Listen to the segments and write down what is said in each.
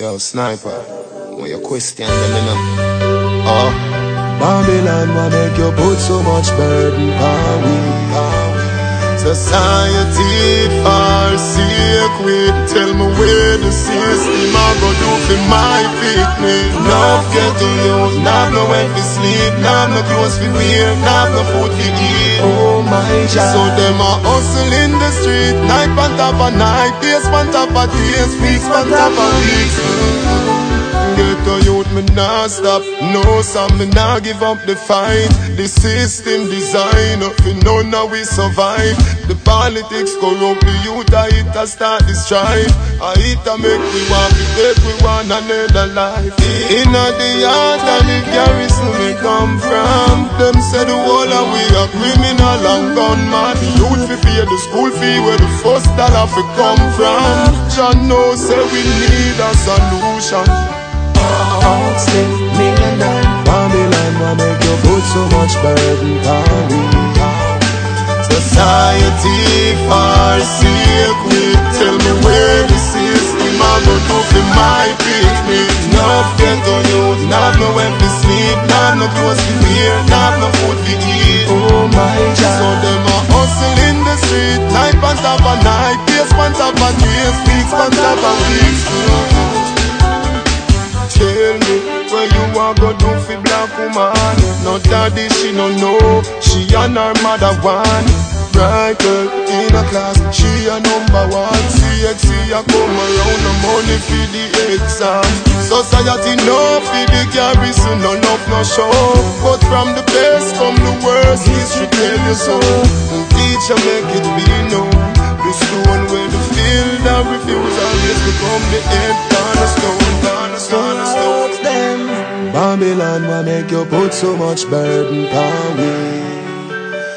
Yo, sniper, when you question them, you know. Oh. Babylon will make you put so much burden on we. Society forsake we Tell me where the system I go do for my picnic. Enough get to use, not no way to sleep. Not no clothes for wear, not no food to eat. Oh my God So them a hustle in the street. Night on top of night, days on top of days Weeks on top of weeks. Ghetto youth, me nah stop. No, son, me nah give up the fight. The system design up in know now we survive. The politics corrupt the youth, I hit a start the strife I hit a make we want to take we want another life. Inna the yard and the garrison we come from Them say the whole of we a criminal and gunman The youth fi pay the school fee where the first dollar fi come from. John know say we need a solution Oxley, million Babylon will make you put so much burden on we. Society forsake we Tell me. Where the system I go do for my picnic Enough ghetto youth, not no to sleep. Not no clothes to wear, not no food to eat. Oh my God. So them a hustle in the street. Night on top of night, days on top of days Weeks on top of weeks Tell me where you are go do fi black woman. No daddy she no know. She and her mother one. Bright girl in a class She a number one. CXC a come around No money for the exam. Society no for the garrison No love no show. But from the best come the worst History tell you so. Teacher make it be known. The stone where the field of refusal Is become the head Cornerstone. Ask them Babylon will make you put so much burden on we.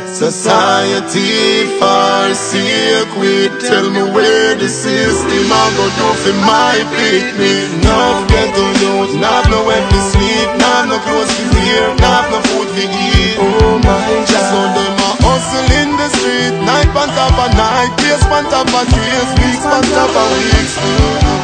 Society far forsake we Tell me where the system I go do for my picnic Enough ghetto youth, not no where to sleep. Not no clothes to wear, not no food to eat. Oh my So God. them a hustle in the street. Night on top of night, days on top of days Weeks on top of weeks